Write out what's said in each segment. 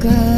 Girl.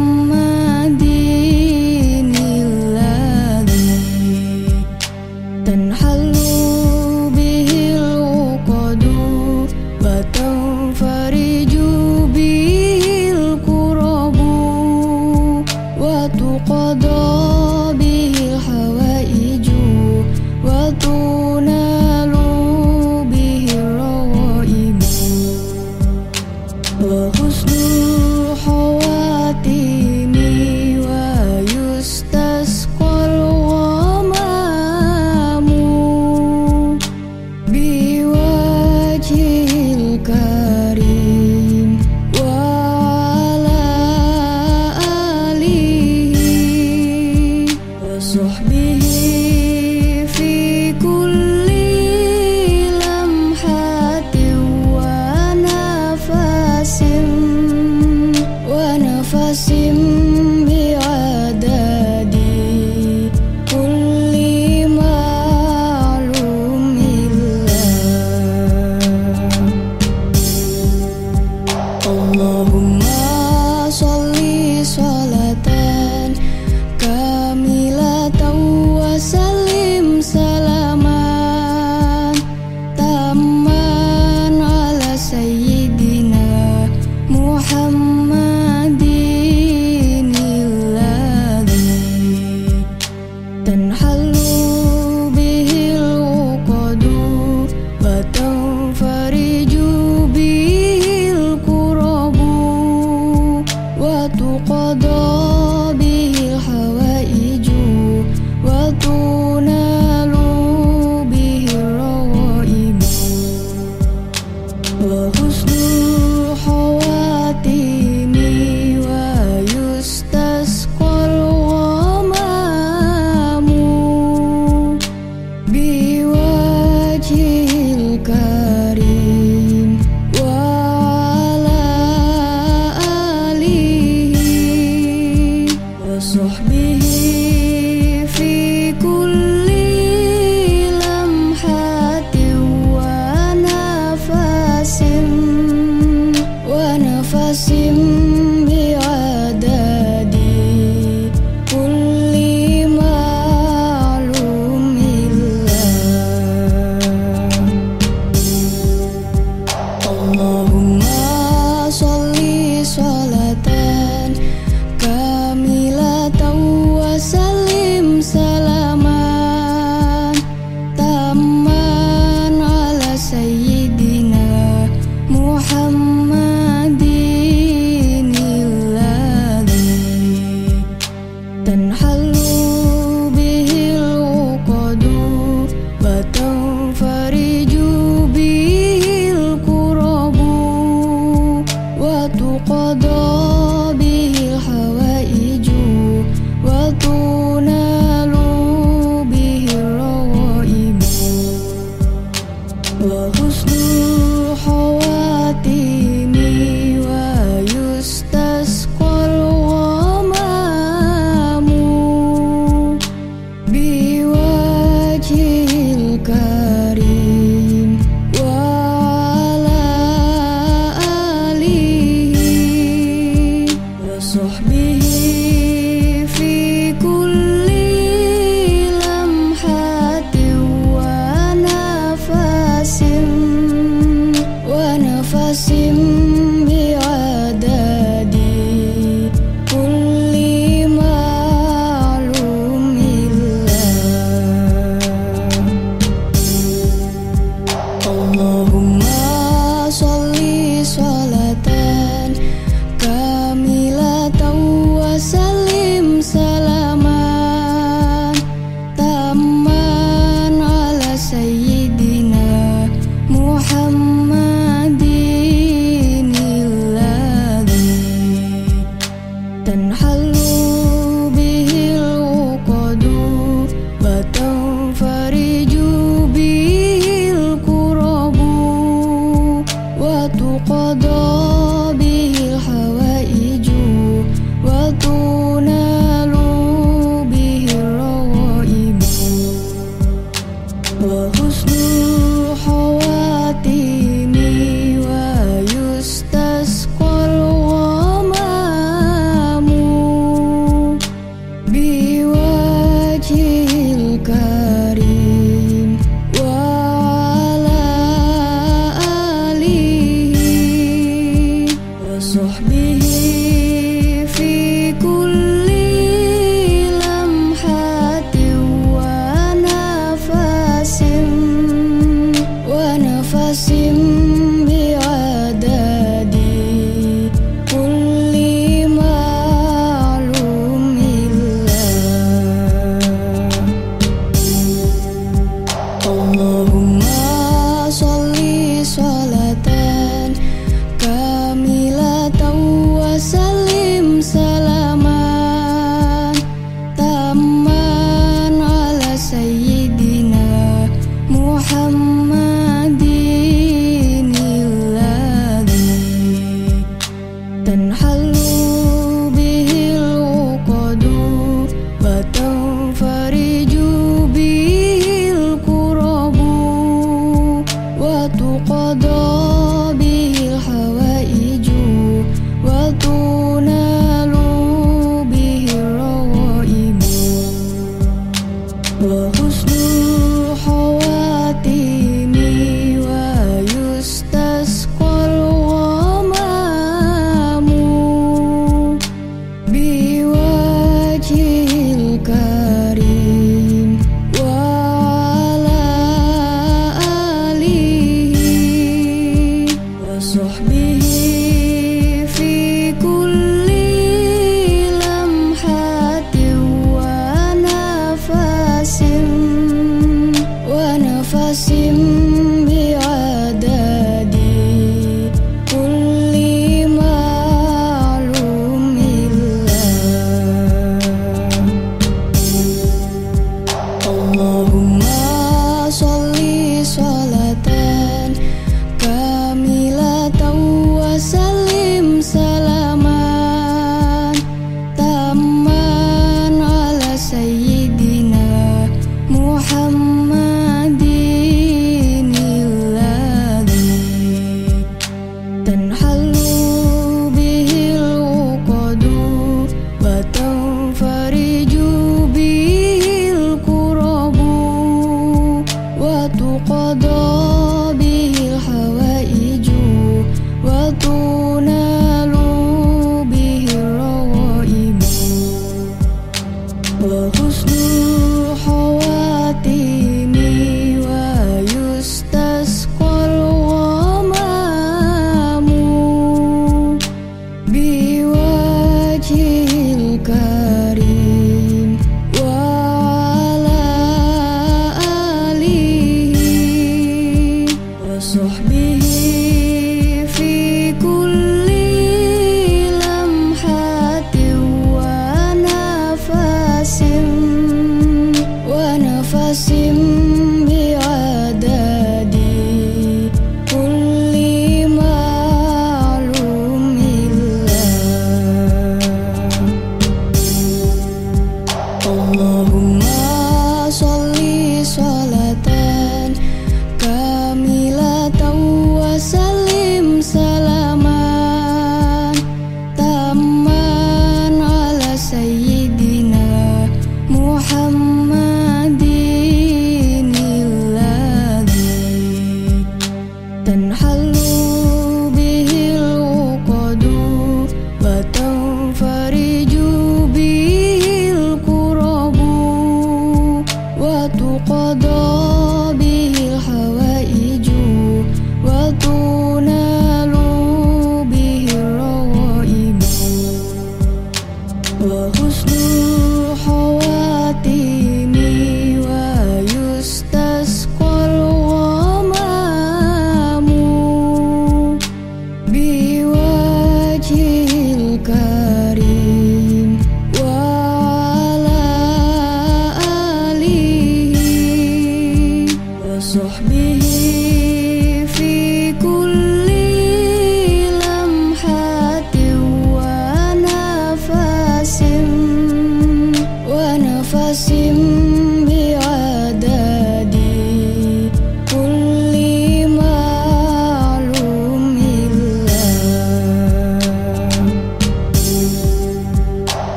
Madina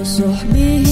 meus dormir.